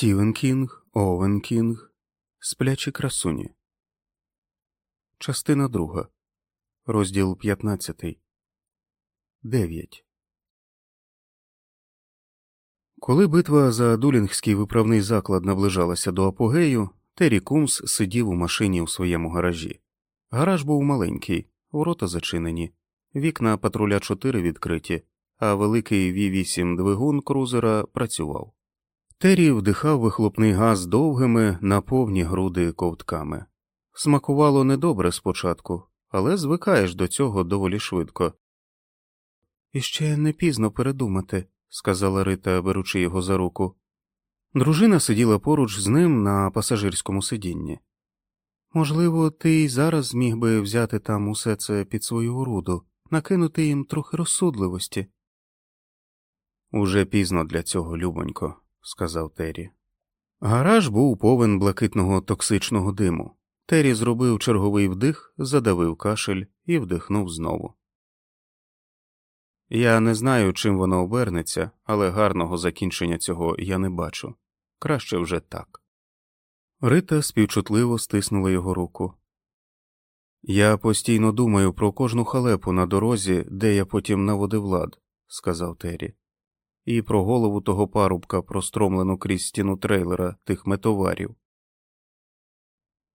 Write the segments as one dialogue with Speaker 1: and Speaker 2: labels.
Speaker 1: Стівен Кінг, Овен Кінг, Сплячі красуні. Частина друга. Розділ 15. 9. Коли битва за Дулінгський виправний заклад наближалася до апогею, Террі Кумс сидів у машині у своєму гаражі. Гараж був маленький, ворота зачинені, вікна патруля 4 відкриті, а великий V8 двигун крузера працював. Террі вдихав вихлопний газ довгими на повні груди ковтками. Смакувало недобре спочатку, але звикаєш до цього доволі швидко. Іще не пізно передумати, сказала Рита, беручи його за руку. Дружина сиділа поруч з ним на пасажирському сидінні. Можливо, ти й зараз зміг би взяти там усе це під свою оруду, накинути їм трохи розсудливості. Уже пізно для цього, любонько, сказав Террі. Гараж був повен блакитного токсичного диму. Террі зробив черговий вдих, задавив кашель і вдихнув знову. Я не знаю, чим воно обернеться, але гарного закінчення цього я не бачу. Краще вже так. Рита співчутливо стиснула його руку. Я постійно думаю про кожну халепу на дорозі, де я потім наводив лад, сказав Террі і про голову того парубка, простромлену крізь стіну трейлера тих метоварів.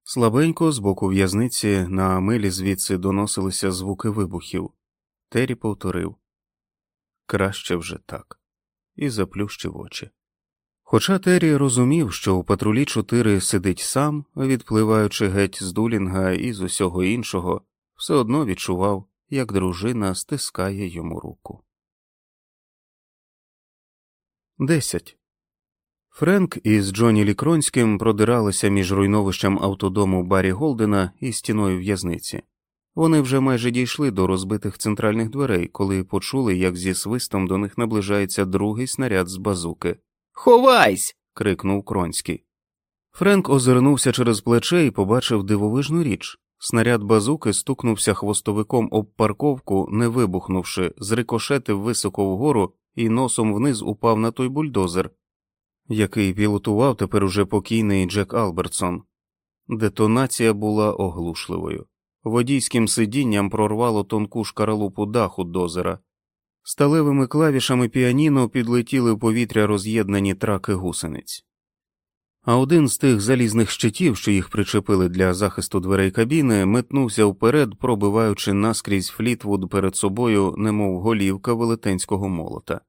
Speaker 1: Слабенько з боку в'язниці на милі звідси доносилися звуки вибухів. Террі повторив краще вже так, і заплющив очі. Хоча Террі розумів, що у патрулі 4 сидить сам, відпливаючи геть з дулінга і з усього іншого, все одно відчував, як дружина стискає йому руку. 10. Френк із Джоні Лікронським продиралися між руйновищем автодому Баррі Голдена і стіною в'язниці. Вони вже майже дійшли до розбитих центральних дверей, коли почули, як зі свистом до них наближається другий снаряд з базуки.
Speaker 2: Ховайсь.
Speaker 1: крикнув Кронський. Френк озирнувся через плече і побачив дивовижну річ. Снаряд базуки стукнувся хвостовиком об парковку, не вибухнувши, зрикошетив високо вгору і носом вниз упав на той бульдозер, який пілотував тепер уже покійний Джек Албертсон. Детонація була оглушливою. Водійським сидінням прорвало тонку шкаралупу даху дозера. Сталевими клавішами піаніно підлетіли в повітря роз'єднані траки гусениць. А один з тих залізних щитів, що їх причепили для захисту дверей кабіни, метнувся вперед, пробиваючи наскрізь Флітвуд перед собою, немов голівка велетенського молота.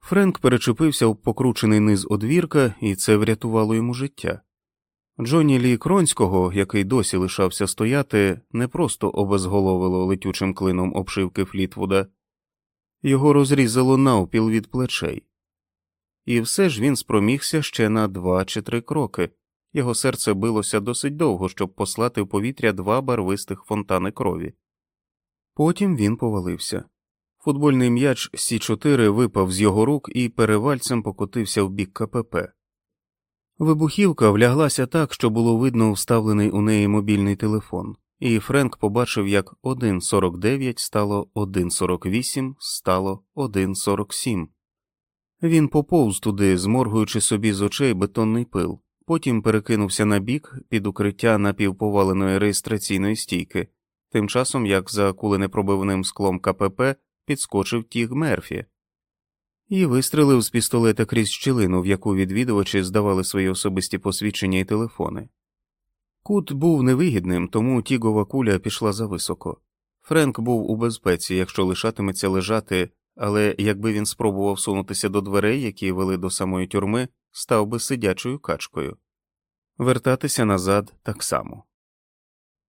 Speaker 1: Френк перечепився в покручений низ одвірка, і це врятувало йому життя. Джонні Лі Кронського, який досі лишався стояти, не просто обезголовило летючим клином обшивки Флітвуда, його розрізало навпіл від плечей. І все ж він спромігся ще на два чи три кроки. Його серце билося досить довго, щоб послати в повітря два барвистих фонтани крові. Потім він повалився. Футбольний м'яч Сі 4 випав з його рук і перевальцем покотився в бік КПП. Вибухівка вляглася так, що було видно вставлений у неї мобільний телефон, і Френк побачив, як 1.49 стало 1.48, стало 1.47. Він поповз туди, зморгуючи собі з очей бетонний пил, потім перекинувся на бік під укриття напівповаленої реєстраційної стійки, тим часом як за куленепробивним склом КПП підскочив тіг Мерфі і вистрелив з пістолета крізь щілину, в яку відвідувачі здавали свої особисті посвідчення і телефони. Кут був невигідним, тому тігова куля пішла зависоко. Френк був у безпеці, якщо лишатиметься лежати але якби він спробував сунутися до дверей, які вели до самої тюрми, став би сидячою качкою, вертатися назад так само.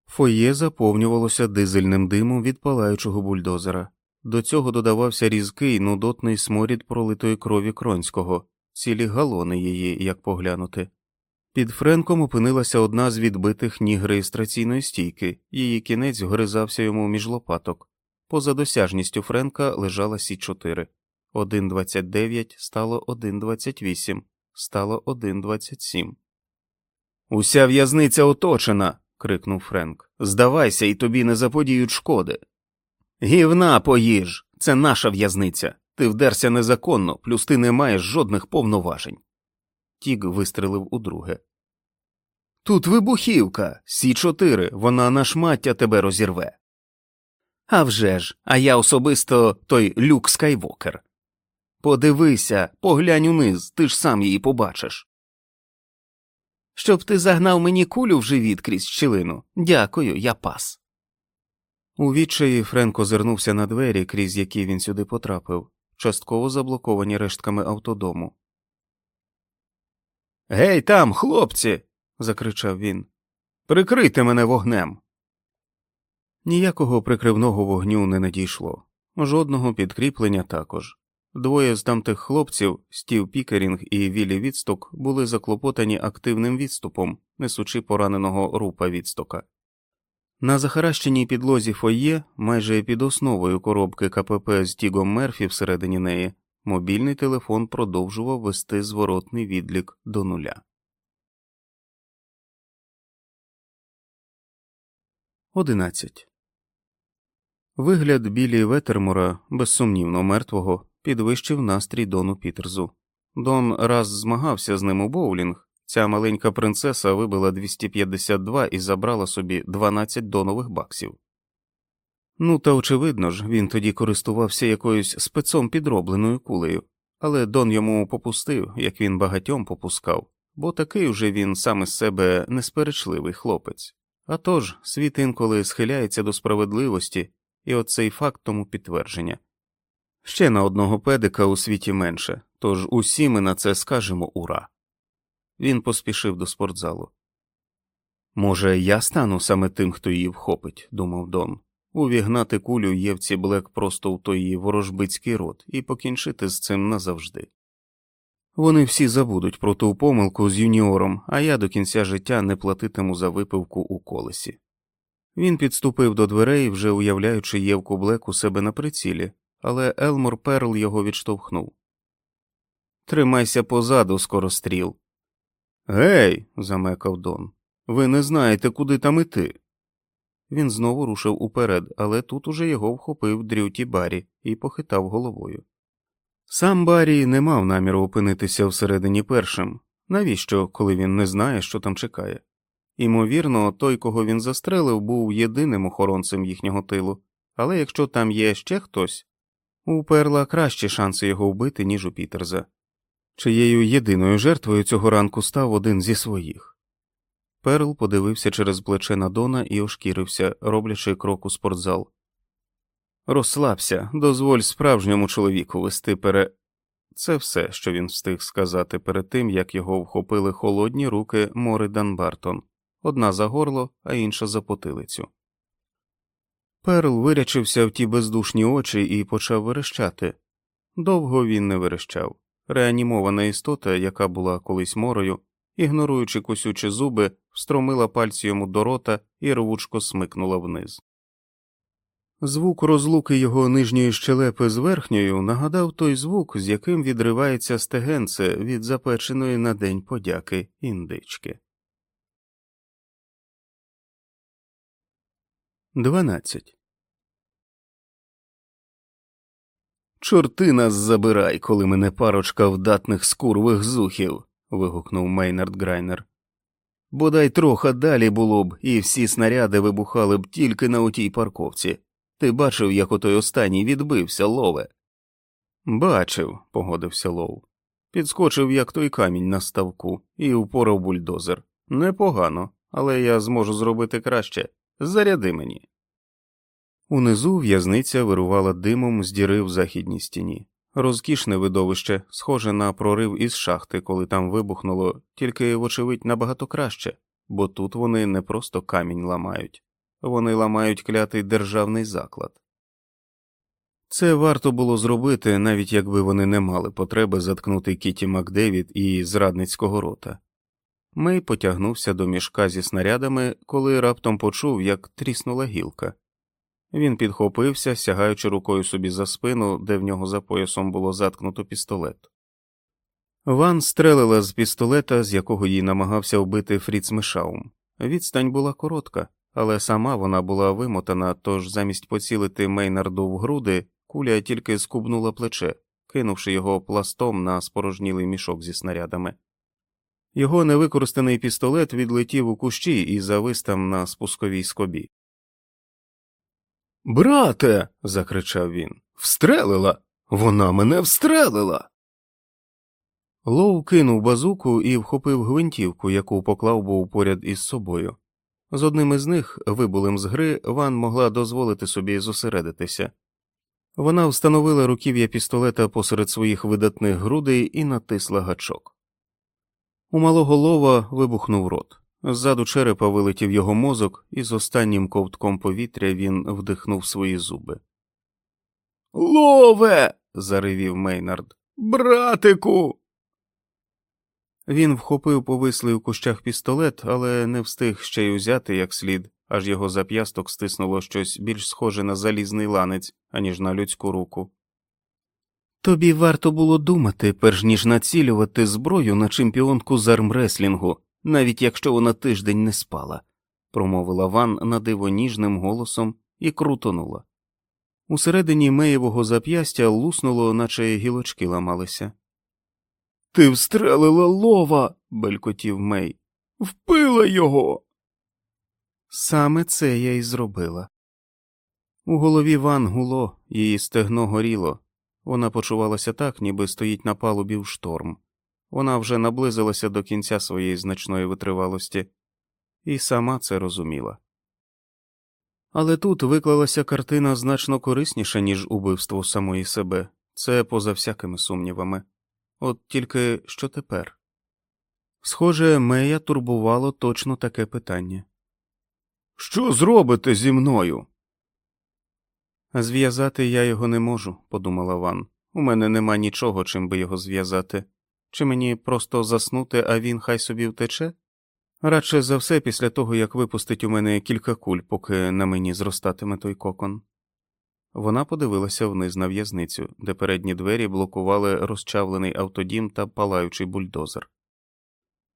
Speaker 1: Фоє заповнювалося дизельним димом від палаючого бульдозера. До цього додавався різкий нудотний сморід пролитої крові кронського, цілі галони її, як поглянути. Під Френком опинилася одна з відбитих ніг реєстраційної стійки, її кінець гризався йому між лопаток. Поза досяжністю Френка лежала Сі 4 1.29 стало 1.28, стало 1.27. Уся в'язниця оточена. крикнув Френк. Здавайся, і тобі не заподіють шкоди. Гівна поїж. Це наша в'язниця. Ти вдерся незаконно, плюс ти не маєш жодних повноважень. Тіг вистрелив удруге. Тут вибухівка, Сі 4 вона на шмаття тебе розірве. «А вже ж, а я особисто той люк Скайвокер. Подивися, поглянь униз, ти ж сам її побачиш. Щоб ти загнав мені кулю в живіт крізь щілину. Дякую, я пас. У відчаї Френк озирнувся на двері, крізь які він сюди потрапив, частково заблоковані рештками автодому. Гей там, хлопці. закричав він. Прикрийте мене вогнем. Ніякого прикривного вогню не надійшло, жодного підкріплення також. Двоє з тамтих хлопців, Стів Пікерінг і Віллі Відсток, були заклопотані активним відступом, несучи пораненого рупа відстока. На захаращеній підлозі фоє, майже під основою коробки КПП з Тігом Мерфі всередині неї, мобільний телефон продовжував вести зворотний відлік до нуля. Одинадцять. Вигляд білі Ветермора, безсумнівно мертвого, підвищив настрій Дону Пітерзу. Дон раз змагався з ним у боулінг. Ця маленька принцеса вибила 252 і забрала собі 12 донових баксів. Ну, та очевидно ж, він тоді користувався якоюсь спецом підробленою кулею, але Дон йому попустив, як він багатьом попускав, бо такий уже він сам із себе несперечливий хлопець. А тож, світ інколи схиляється до справедливості, і оцей факт тому підтвердження. Ще на одного педика у світі менше, тож усі ми на це скажемо ура. Він поспішив до спортзалу. Може, я стану саме тим, хто її вхопить, думав Дон, увігнати кулю Євці Блек просто у той ворожбицький рот і покінчити з цим назавжди. Вони всі забудуть про ту помилку з юніором, а я до кінця життя не платитиму за випивку у колесі. Він підступив до дверей, вже уявляючи Євку Блек у себе на прицілі, але Елмор Перл його відштовхнув. Тримайся позаду, скоростріл. Гей, замекав Дон, ви не знаєте, куди там іти. Він знову рушив уперед, але тут уже його вхопив дрюті Барі і похитав головою. Сам Барі не мав наміру опинитися всередині першим. Навіщо, коли він не знає, що там чекає? Імовірно, той, кого він застрелив, був єдиним охоронцем їхнього тилу, але якщо там є ще хтось, у Перла кращі шанси його вбити, ніж у Пітерза, чиєю єдиною жертвою цього ранку став один зі своїх. Перл подивився через плече на Дона і ошкірився, роблячи крок у спортзал. Розслабся, дозволь справжньому чоловіку вести пере. Це все, що він встиг сказати перед тим, як його вхопили холодні руки Мори Данбартон, одна за горло, а інша за потилицю. Перл вирячився в ті бездушні очі і почав верещати. Довго він не верещав. Реанімована істота, яка була колись морою, ігноруючи косючі зуби, встромила пальці йому до рота і рвучко смикнула вниз. Звук розлуки його нижньої щелепи з верхньою нагадав той звук, з яким відривається стегенце від запеченої на день подяки індички. 12. Чорти нас забирай, коли мене парочка вдатних скурвих зухів. вигукнув Мейнард Грайнер. Бодай трохи далі було б, і всі снаряди вибухали б тільки на отій парковці. Ти бачив, як отой останній відбився, лове? Бачив, погодився Лоу. Підскочив, як той камінь на ставку, і впорав бульдозер. Непогано, але я зможу зробити краще. Заряди мені. Унизу в'язниця вирувала димом з діри в західній стіні. Розкішне видовище, схоже на прорив із шахти, коли там вибухнуло, тільки, вочевидь, набагато краще, бо тут вони не просто камінь ламають, вони ламають клятий державний заклад. Це варто було зробити, навіть якби вони не мали потреби заткнути Кіті Макдевід і зрадницького рота. Мей потягнувся до мішка зі снарядами, коли раптом почув, як тріснула гілка. Він підхопився, сягаючи рукою собі за спину, де в нього за поясом було заткнуто пістолет. Ван стрелила з пістолета, з якого їй намагався вбити Фріц Мишаум. Відстань була коротка, але сама вона була вимотана, тож замість поцілити Мейнарду в груди, куля тільки скубнула плече, кинувши його пластом на спорожнілий мішок зі снарядами. Його невикористаний пістолет відлетів у кущі і завис там на спусковій скобі. Брате. закричав він. Встрелила. Вона мене встрелила. Лоу кинув базуку і вхопив гвинтівку, яку поклав був поряд із собою. З одним із них, вибулим з гри, Ван могла дозволити собі зосередитися. Вона встановила руків'я пістолета посеред своїх видатних грудей і натисла гачок. У малого лова вибухнув рот. Ззаду черепа вилетів його мозок, і з останнім ковтком повітря він вдихнув свої зуби. Лове. заривів Мейнард. Братику. Він вхопив повислий у кущах пістолет, але не встиг ще й узяти як слід, аж його зап'ясток стиснуло щось більш схоже на залізний ланець, аніж на людську руку. Тобі варто було думати, перш ніж націлювати зброю на чемпіонку з армреслінгу, навіть якщо вона тиждень не спала, промовила Ван на диво ніжним голосом і крутонула. Усередині меєвого зап'ястя луснуло, наче гілочки ламалися. Ти встрелила лова, белькотів Мей. Впила його. Саме це я й зробила. У голові Ван гуло, її стегно горіло. Вона почувалася так, ніби стоїть на палубі в шторм. Вона вже наблизилася до кінця своєї значної витривалості, і сама це розуміла. Але тут виклалася картина значно корисніша, ніж убивство самої себе, це поза всякими сумнівами. От тільки що тепер? Схоже, Мея турбувало точно таке питання. Що зробите зі мною? Зв'язати я його не можу, подумала Ван. У мене нема нічого, чим би його зв'язати. Чи мені просто заснути, а він хай собі втече? Радше за все після того, як випустить у мене кілька куль, поки на мені зростатиме той кокон. Вона подивилася вниз на в'язницю, де передні двері блокували розчавлений автодім та палаючий бульдозер.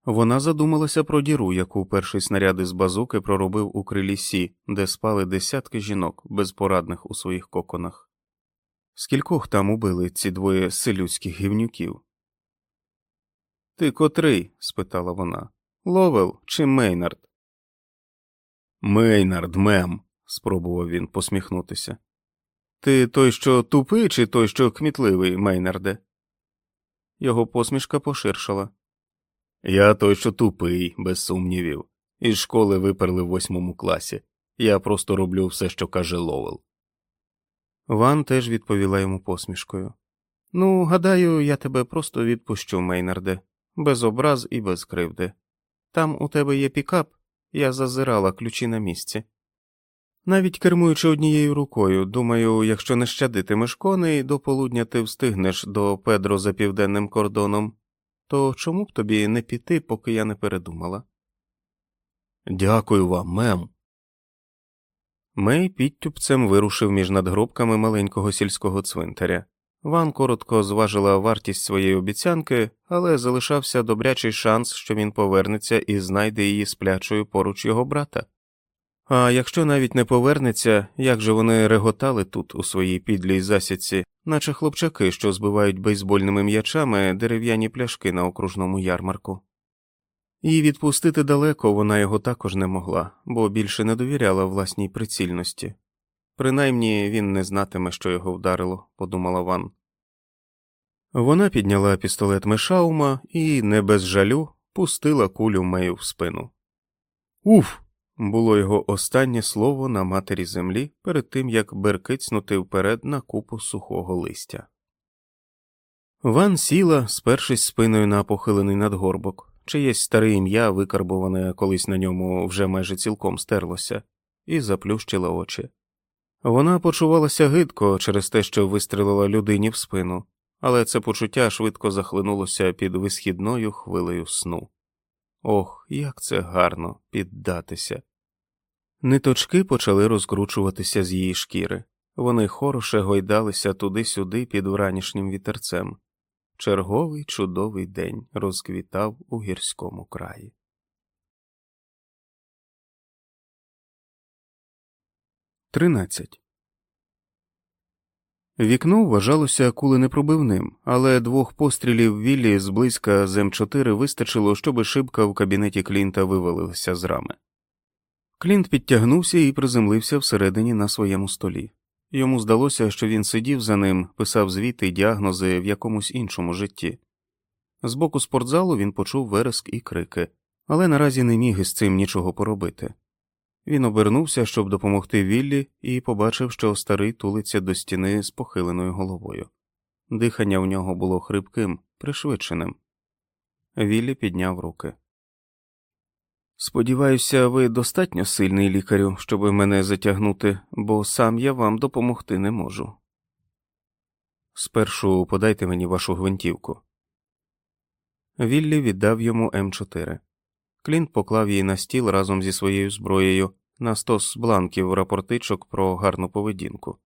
Speaker 1: Вона задумалася про діру, яку перший снаряд із базуки проробив у крилі Сі, де спали десятки жінок, безпорадних у своїх коконах. Скількох там убили ці двоє селюдських гівнюків? Ти котрий? спитала вона. Ловел чи Мейнард? Мейнард, мем, спробував він посміхнутися. Ти той, що тупий, чи той, що кмітливий, Мейнарде? Його посмішка поширшала. Я той, що тупий, без сумнівів. Із школи виперли в восьмому класі. Я просто роблю все, що каже Ловел. Ван теж відповіла йому посмішкою. Ну, гадаю, я тебе просто відпущу, Мейнарде, без образ і без кривди. Там у тебе є пікап, я зазирала ключі на місці. Навіть кермуючи однією рукою, думаю, якщо не щадитимеш коней, до полудня ти встигнеш до Педро за південним кордоном, то чому б тобі не піти, поки я не передумала? Дякую вам, мем. Мей підтюпцем вирушив між надгробками маленького сільського цвинтаря. Ван коротко зважила вартість своєї обіцянки, але залишався добрячий шанс, що він повернеться і знайде її сплячою поруч його брата. А якщо навіть не повернеться, як же вони реготали тут у своїй підлій засідці, наче хлопчаки, що збивають бейсбольними м'ячами дерев'яні пляшки на окружному ярмарку. І відпустити далеко вона його також не могла, бо більше не довіряла власній прицільності. Принаймні він не знатиме, що його вдарило, подумала Ван. Вона підняла пістолет Мешаума і, не без жалю, пустила кулю Мею в спину. Уф! Було його останнє слово на матері землі перед тим як беркицнути вперед на купу сухого листя. Ван сіла, спершись спиною на похилений надгорбок, чиєсь старе ім'я, викарбоване колись на ньому вже майже цілком стерлося, і заплющила очі. Вона почувалася гидко через те, що вистрелила людині в спину, але це почуття швидко захлинулося під висхідною хвилею сну. Ох, як це гарно піддатися. Ниточки почали розкручуватися з її шкіри, вони хороше гойдалися туди-сюди під вранішнім вітерцем. Черговий чудовий день розквітав у гірському краї. Тринадцять. Вікно вважалося куленепробивним, але двох пострілів Віллі зблизька з М4 вистачило, щоб шибка в кабінеті Клінта вивалилася з рами. Клінт підтягнувся і приземлився всередині на своєму столі. Йому здалося, що він сидів за ним, писав звіти й діагнози в якомусь іншому житті. З боку спортзалу він почув вереск і крики, але наразі не міг із цим нічого поробити. Він обернувся, щоб допомогти Віллі, і побачив, що старий тулиться до стіни з похиленою головою. Дихання в нього було хрипким, пришвидшеним. Віллі підняв руки. Сподіваюся, ви достатньо сильний лікарю, щоб мене затягнути, бо сам я вам допомогти не можу. Спершу подайте мені вашу гвинтівку. Віллі віддав йому М4. Клінт поклав її на стіл разом зі своєю зброєю на стос бланків рапортичок про гарну поведінку.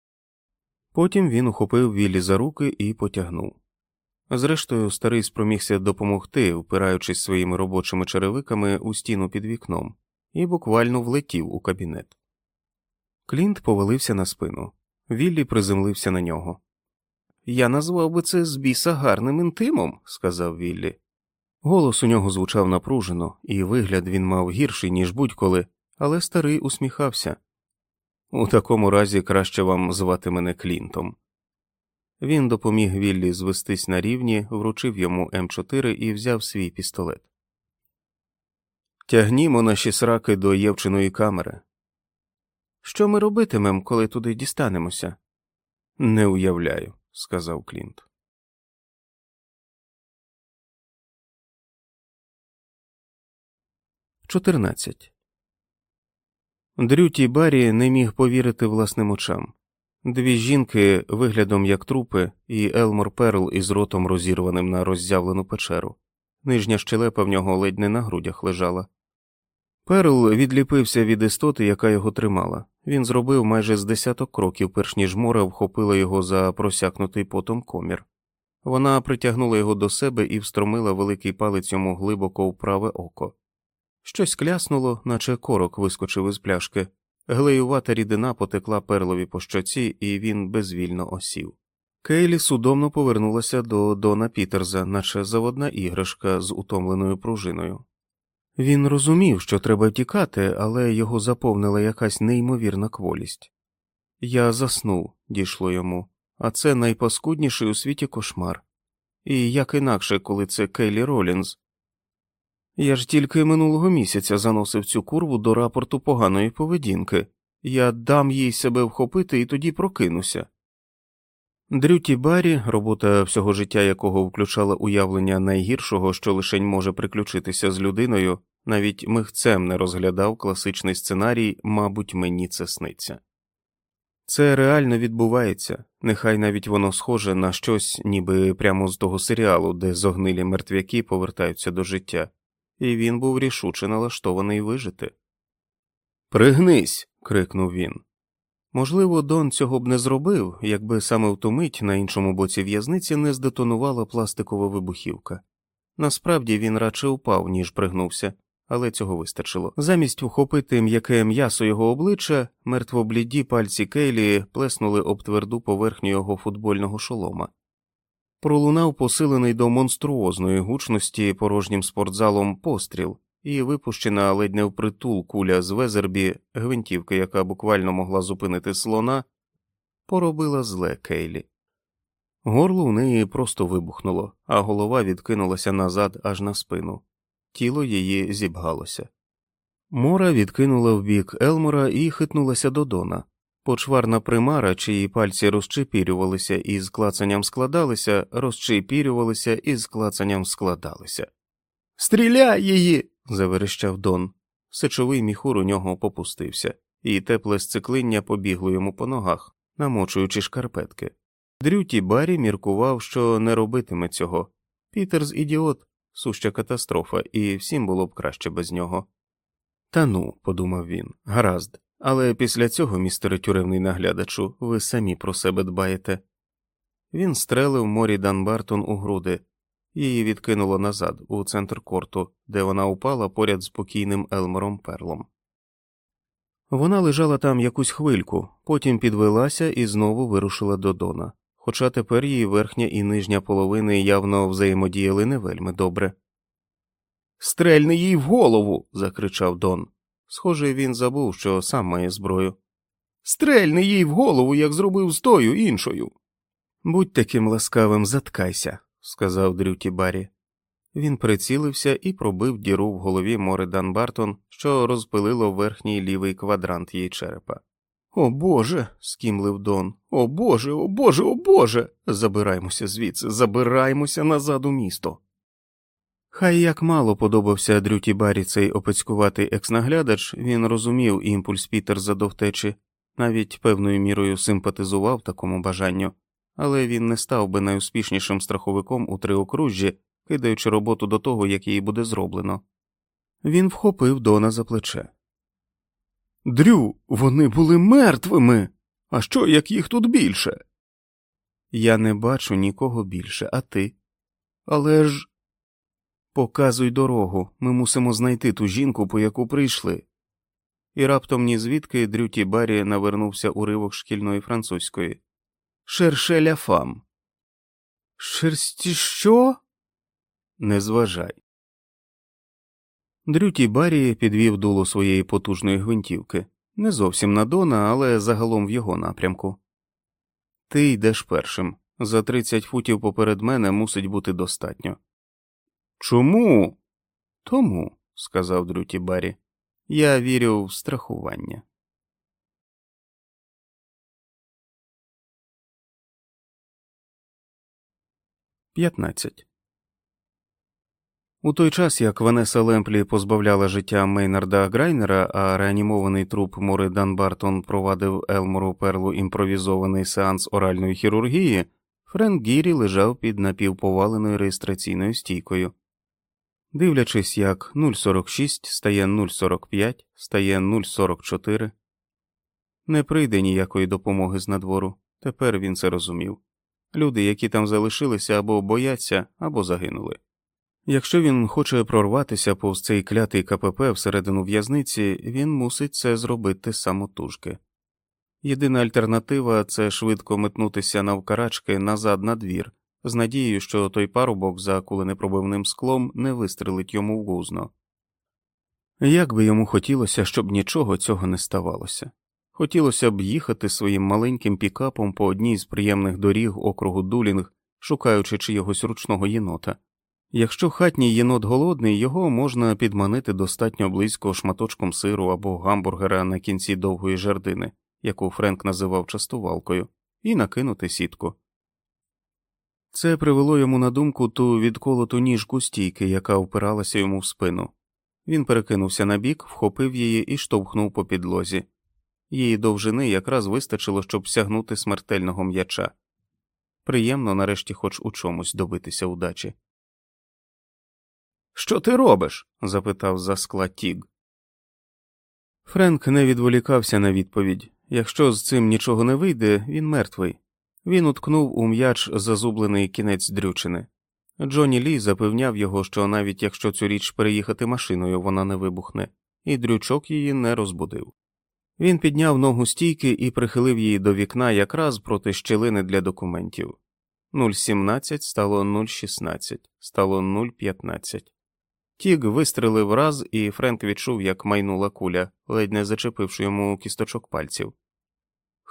Speaker 1: Потім він ухопив Віллі за руки і потягнув. Зрештою, старий спромігся допомогти, впираючись своїми робочими черевиками у стіну під вікном, і буквально влетів у кабінет. Клінт повалився на спину. Віллі приземлився на нього. Я назвав би це з біса гарним інтимом, сказав Віллі. Голос у нього звучав напружено, і вигляд він мав гірший, ніж будь-коли, але старий усміхався. У такому разі краще вам звати мене Клінтом. Він допоміг Віллі звестись на рівні, вручив йому М4 і взяв свій пістолет. Тягнімо наші сраки до Євчиної камери. Що ми робитимем, коли туди дістанемося? Не уявляю, сказав Клінт. Чотирнадцять. Дрюті Баррі не міг повірити власним очам. Дві жінки виглядом як трупи, і Елмор Перл із ротом розірваним на роззявлену печеру. Нижня щелепа в нього ледь не на грудях лежала. Перл відліпився від істоти, яка його тримала. Він зробив майже з десяток кроків, перш ніж мора вхопила його за просякнутий потом комір. Вона притягнула його до себе і встромила великий палець йому глибоко в праве око. Щось кляснуло, наче корок вискочив із пляшки. Глеювата рідина потекла перлові по щоці, і він безвільно осів. Кейлі судомно повернулася до Дона Пітерза, наче заводна іграшка з утомленою пружиною. Він розумів, що треба тікати, але його заповнила якась неймовірна кволість. Я заснув, дійшло йому, а це найпаскудніший у світі кошмар. І як інакше, коли це Кейлі Ролінз, я ж тільки минулого місяця заносив цю курву до рапорту поганої поведінки, я дам їй себе вхопити і тоді прокинуся. Дрюті Баррі, робота всього життя якого включала уявлення найгіршого, що лишень може приключитися з людиною, навіть михцем не розглядав класичний сценарій, мабуть, мені це сниться. Це реально відбувається, нехай навіть воно схоже на щось, ніби прямо з того серіалу, де зогнилі мертвяки повертаються до життя і він був рішуче налаштований вижити. Пригнись. крикнув він. Можливо, Дон цього б не зробив, якби саме в ту мить на іншому боці в'язниці не здетонувала пластикова вибухівка. Насправді він радше упав, ніж пригнувся, але цього вистачило. Замість вхопити м'яке м'ясо його обличчя, мертвобліді пальці Кейлі плеснули об тверду поверхню його футбольного шолома пролунав посилений до монструозної гучності порожнім спортзалом постріл, і випущена ледь не впритул куля з везербі, гвинтівки, яка буквально могла зупинити слона, поробила зле Кейлі. Горло у неї просто вибухнуло, а голова відкинулася назад аж на спину. Тіло її зібгалося. Мора відкинула в бік Елмора і хитнулася до Дона. Почварна примара, чиї пальці розчепірювалися і з клацанням складалися, розчепірювалися і з клацанням складалися. Стріляй її. заверещав Дон. Сечовий міхур у нього попустився, і тепле сциклиння побігло йому по ногах, намочуючи шкарпетки. Дрюті Баррі міркував, що не робитиме цього. Пітерс ідіот, суща катастрофа, і всім було б краще без нього. Та ну, подумав він, гаразд. Але після цього, містере тюремний наглядачу, ви самі про себе дбаєте. Він стрелив Морі Данбартон у груди, її відкинуло назад, у центр корту, де вона упала поряд з покійним Елмором Перлом. Вона лежала там якусь хвильку, потім підвелася і знову вирушила до Дона, хоча тепер її верхня і нижня половини явно взаємодіяли не вельми добре. Стрельни їй в голову. закричав Дон. Схоже, він забув, що сам має зброю. Стрельни їй в голову, як зробив з тою іншою. Будь таким ласкавим, заткайся, сказав Дрюті Баррі. Він прицілився і пробив діру в голові Мори Данбартон, що розпилило верхній лівий квадрант її черепа. О Боже. скімлив Дон. О Боже, о Боже, о Боже. Забираймося звідси, забираймося назад у місто. Хай як мало подобався Дрюті Барі цей опецькуватий екс-наглядач, він розумів імпульс Пітерза до втечі, навіть певною мірою симпатизував такому бажанню, але він не став би найуспішнішим страховиком у триокружжі, кидаючи роботу до того, як її буде зроблено. Він вхопив Дона за плече. Дрю, вони були мертвими. А що, як їх тут більше? Я не бачу нікого більше, а ти. Але ж. Показуй дорогу, ми мусимо знайти ту жінку, по яку прийшли. І раптом ні звідки Дрюті Баррі навернувся уривок шкільної французької. Шершеля фам. Шерсті що? Не зважай. Дрюті Баррі підвів дуло своєї потужної гвинтівки. Не зовсім на Дона, але загалом в його напрямку. Ти йдеш першим. За тридцять футів поперед мене мусить бути достатньо. Чому? Тому, сказав Дрюті Баррі, я вірю в страхування. П'ятнадцять. У той час, як Ванеса Лемплі позбавляла життя Мейнарда Грайнера, а реанімований труп Мори Данбартон провадив Елмору Перлу імпровізований сеанс оральної хірургії, Френк Гірі лежав під напівповаленою реєстраційною стійкою. Дивлячись, як 0,46 стає 0,45, стає 0,44. Не прийде ніякої допомоги з надвору. Тепер він це розумів. Люди, які там залишилися, або бояться, або загинули. Якщо він хоче прорватися повз цей клятий КПП всередину в'язниці, він мусить це зробити самотужки. Єдина альтернатива це швидко метнутися навкарачки назад на двір, з надією, що той парубок за куленепробивним склом не вистрелить йому в гузно. Як би йому хотілося, щоб нічого цього не ставалося. Хотілося б їхати своїм маленьким пікапом по одній з приємних доріг округу Дулінг, шукаючи чиєгось ручного єнота. Якщо хатній єнот голодний, його можна підманити достатньо близько шматочком сиру або гамбургера на кінці довгої жердини, яку Френк називав частувалкою, і накинути сітку. Це привело йому на думку ту відколоту ніжку стійки, яка впиралася йому в спину. Він перекинувся на бік, вхопив її і штовхнув по підлозі. Її довжини якраз вистачило, щоб сягнути смертельного м'яча. Приємно, нарешті, хоч у чомусь добитися удачі. Що ти робиш? запитав за скла Тіг. Френк не відволікався на відповідь якщо з цим нічого не вийде, він мертвий. Він уткнув у м'яч зазублений кінець дрючини. Джонні Лі запевняв його, що навіть якщо цю річ переїхати машиною, вона не вибухне, і дрючок її не розбудив. Він підняв ногу стійки і прихилив її до вікна якраз проти щелини для документів. 0,17 стало 0,16, стало 0,15. Тіг вистрелив раз, і Френк відчув, як майнула куля, ледь не зачепивши йому кісточок пальців.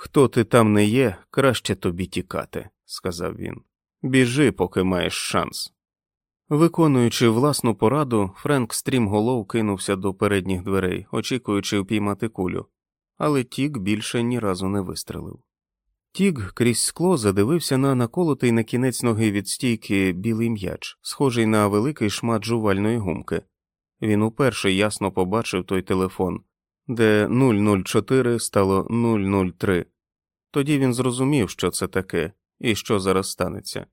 Speaker 1: Хто ти там не є, краще тобі тікати, сказав він. Біжи, поки маєш шанс. Виконуючи власну пораду, Френк стрімголов кинувся до передніх дверей, очікуючи впіймати кулю, але Тік більше ні разу не вистрелив. Тік крізь скло задивився на наколотий на кінець ноги від стійки білий м'яч, схожий на великий шмат жувальної гумки. Він уперше ясно побачив той телефон, де 004 стало 003. Тоді він зрозумів, що це таке і що зараз станеться.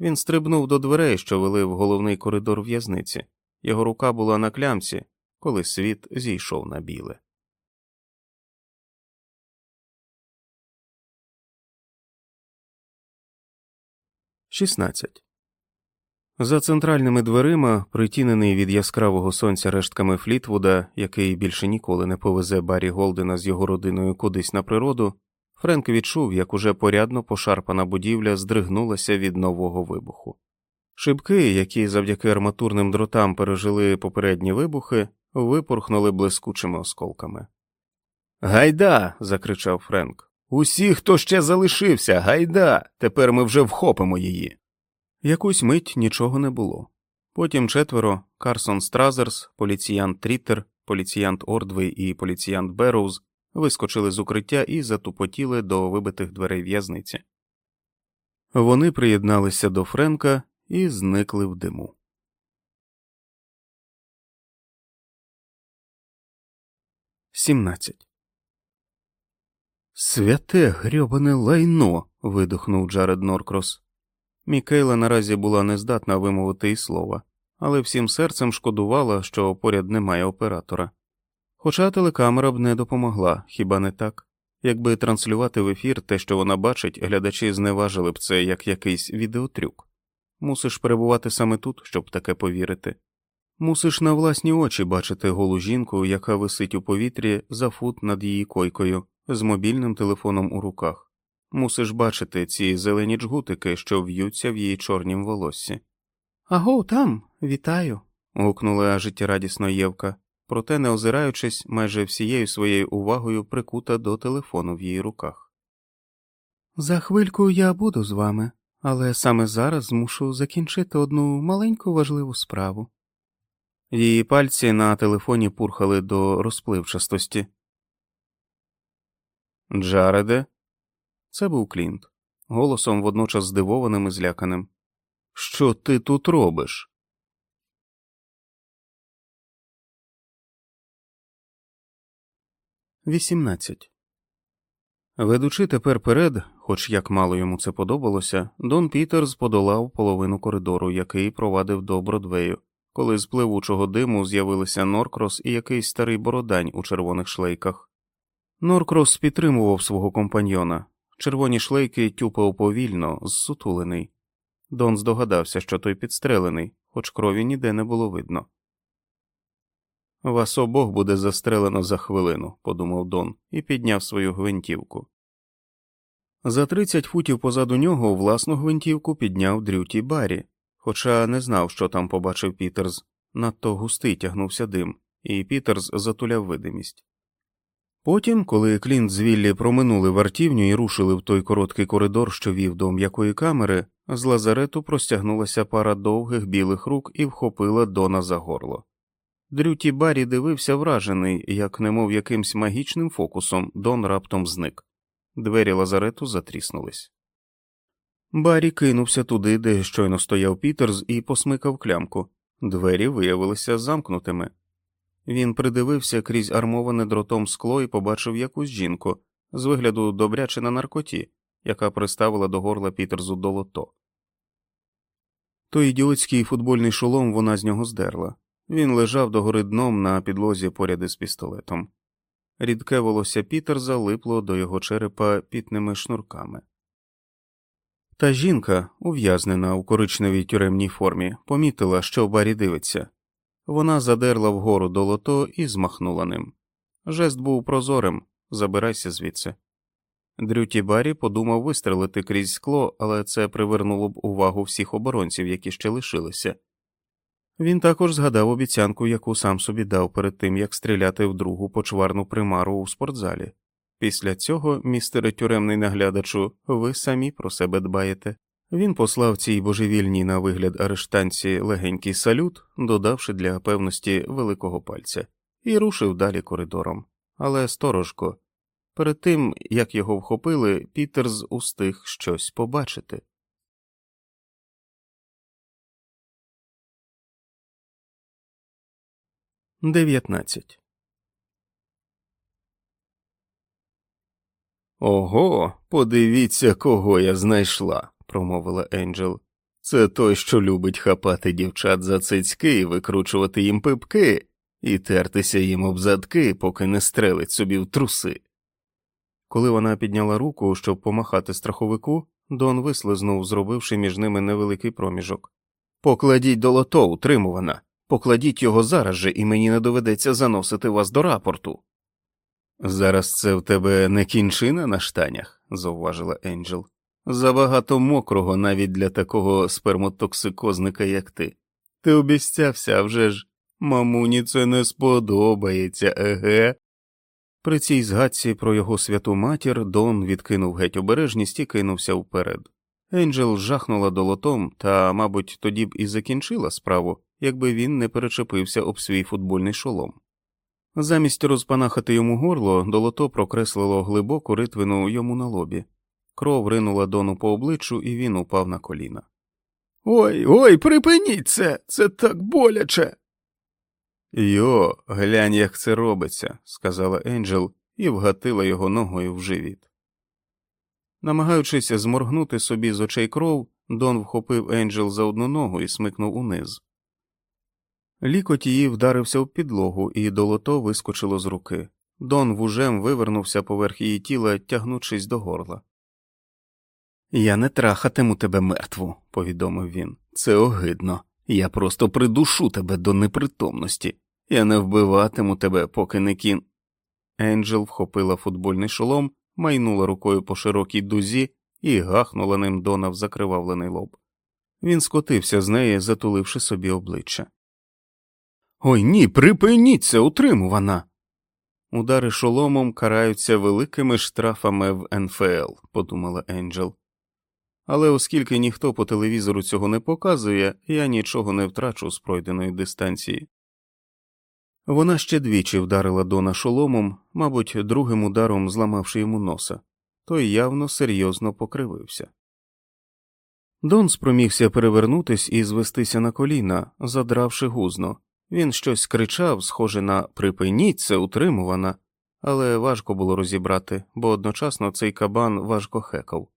Speaker 1: Він стрибнув до дверей, що вели в головний коридор в'язниці. Його рука була на клямці, коли світ зійшов на біле. 16. За центральними дверима, притінений від яскравого сонця рештками Флітвуда, який більше ніколи не повезе Баррі Голдена з його родиною кудись на природу, Френк відчув, як уже порядно пошарпана будівля здригнулася від нового вибуху. Шибки, які завдяки арматурним дротам пережили попередні вибухи, випорхнули блискучими осколками. Гайда. закричав Френк. Усі, хто ще залишився, гайда. Тепер ми вже вхопимо її. Якусь мить нічого не було. Потім четверо Карсон Стразерс, поліціянт Тріттер, поліціянт Ордвей і поліціянт Берроуз вискочили з укриття і затупотіли до вибитих дверей в'язниці. Вони приєдналися до Френка і зникли в диму. Сімнадцять. Святе грьобане лайно. видихнув Джаред Норкрос. Мікейла наразі була нездатна вимовити і слова, але всім серцем шкодувала, що поряд немає оператора. Хоча телекамера б не допомогла, хіба не так? Якби транслювати в ефір те, що вона бачить, глядачі зневажили б це як якийсь відеотрюк. Мусиш перебувати саме тут, щоб таке повірити. Мусиш на власні очі бачити голу жінку, яка висить у повітрі за фут над її койкою, з мобільним телефоном у руках. Мусиш бачити ці зелені джгутики, що в'ються в її чорнім волоссі. Аго, там, вітаю. гукнула життєрадісно Євка, проте, не озираючись, майже всією своєю увагою прикута до телефону в її руках. За хвильку я буду з вами, але саме зараз змушу закінчити одну маленьку важливу справу. Її пальці на телефоні пурхали до розпливчастості. Джареде, це був Клінт, голосом водночас здивованим і зляканим. Що ти тут робиш? Вісімнадцять. Ведучи тепер перед, хоч як мало йому це подобалося, Дон Пітерс подолав половину коридору, який провадив до Бродвею, коли з пливучого диму з'явилися Норкрос і якийсь старий бородань у червоних шлейках. Норкрос підтримував свого компаньйона, червоні шлейки тюпав повільно, зсутулений. Дон здогадався, що той підстрелений, хоч крові ніде не було видно. Вас обох буде застрелено за хвилину, подумав Дон і підняв свою гвинтівку. За тридцять футів позаду нього власну гвинтівку підняв дрюті Баррі, хоча не знав, що там побачив Пітерс. Надто густий тягнувся дим, і Пітерс затуляв видимість. Потім, коли Клінт з Віллі проминули вартівню і рушили в той короткий коридор, що вів до м'якої камери, з лазарету простягнулася пара довгих білих рук і вхопила Дона за горло. Дрюті Баррі дивився вражений, як немов якимсь магічним фокусом Дон раптом зник. Двері лазарету затріснулись. Баррі кинувся туди, де щойно стояв Пітерс, і посмикав клямку. Двері виявилися замкнутими. Він придивився крізь армоване дротом скло і побачив якусь жінку з вигляду добряче на наркоті, яка приставила до горла Пітерзу долото. Той ідіотський футбольний шолом вона з нього здерла. Він лежав догори дном на підлозі поряд із пістолетом. Рідке волосся Пітерза липло до його черепа пітними шнурками. Та жінка, ув'язнена у коричневій тюремній формі, помітила, що Барі дивиться. Вона задерла вгору долото і змахнула ним. Жест був прозорим забирайся звідси. Дрюті Баррі подумав вистрелити крізь скло, але це привернуло б увагу всіх оборонців, які ще лишилися. Він також згадав обіцянку, яку сам собі дав перед тим, як стріляти в другу почварну примару у спортзалі. Після цього, містере тюремний наглядачу, ви самі про себе дбаєте. Він послав цій божевільній на вигляд арештанці легенький салют, додавши для певності великого пальця, і рушив далі коридором. Але сторожко, перед тим як його вхопили, Пітерс устиг щось побачити. Дев'ятнадцять. Ого, подивіться, кого я знайшла промовила Енджел. Це той, що любить хапати дівчат за цицьки і викручувати їм пипки, і тертися їм об задки, поки не стрелить собі в труси. Коли вона підняла руку, щоб помахати страховику, Дон вислизнув, зробивши між ними невеликий проміжок. Покладіть долото, утримувана, покладіть його зараз же, і мені не доведеться заносити вас до рапорту. Зараз це в тебе не кінчина на штанях, зауважила Енджел. Забагато мокрого навіть для такого спермотоксикозника, як ти. Ти обіцявся, а вже ж, мамуні це не сподобається, еге. При цій згадці про його святу матір Дон відкинув геть обережність і кинувся вперед. Енджел жахнула долотом та, мабуть, тоді б і закінчила справу, якби він не перечепився об свій футбольний шолом. Замість розпанахати йому горло, долото прокреслило глибоку ритвину йому на лобі. Кров ринула дону по обличчю, і він упав на коліна. Ой, ой, припиніть це, це так боляче. Йо, глянь, як це робиться, сказала Енджел і вгатила його ногою в живіт. Намагаючись зморгнути собі з очей кров, Дон вхопив Енджел за одну ногу і смикнув униз. Лікоть її вдарився в підлогу, і долото вискочило з руки. Дон вужем вивернувся поверх її тіла, тягнучись до горла. Я не трахатиму тебе мертву, повідомив він. Це огидно. Я просто придушу тебе до непритомності. Я не вбиватиму тебе, поки не кін. Енджел вхопила футбольний шолом, майнула рукою по широкій дузі і гахнула ним Дона в закривавлений лоб. Він скотився з неї, затуливши собі обличчя. Ой ні, припиніться, утримувана. Удари шоломом караються великими штрафами в НФЛ, подумала Енджел. Але оскільки ніхто по телевізору цього не показує, я нічого не втрачу з пройденої дистанції. Вона ще двічі вдарила Дона шоломом, мабуть, другим ударом зламавши йому носа, той явно серйозно покривився. Дон спромігся перевернутись і звестися на коліна, задравши гузно. Він щось кричав, схоже на припиніть це утримувана, але важко було розібрати, бо одночасно цей кабан важко хекав.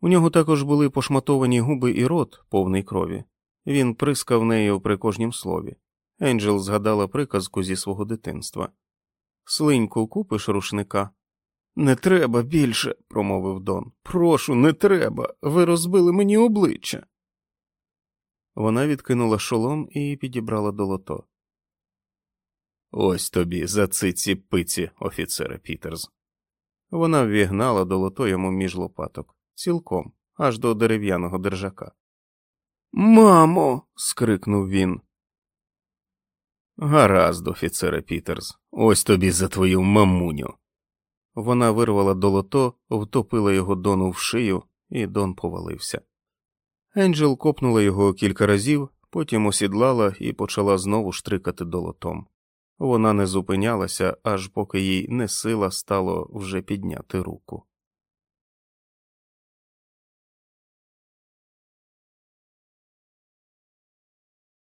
Speaker 1: У нього також були пошматовані губи і рот, повний крові. Він прискав нею при кожнім слові. Енджел згадала приказку зі свого дитинства. Слиньку купиш рушника. Не треба більше, промовив Дон. Прошу, не треба. Ви розбили мені обличчя. Вона відкинула шолом і підібрала долото. Ось тобі за циці пиці, офіцере Пітерс. Вона ввігнала долото йому між лопаток, цілком, аж до дерев'яного держака. Мамо. скрикнув він. Гаразд, офіцере Пітерс, ось тобі за твою мамуню. Вона вирвала долото, втопила його дону в шию, і Дон повалився. Енджел копнула його кілька разів, потім осідлала і почала знову штрикати долотом. Вона не зупинялася, аж поки їй не сила стало вже підняти руку.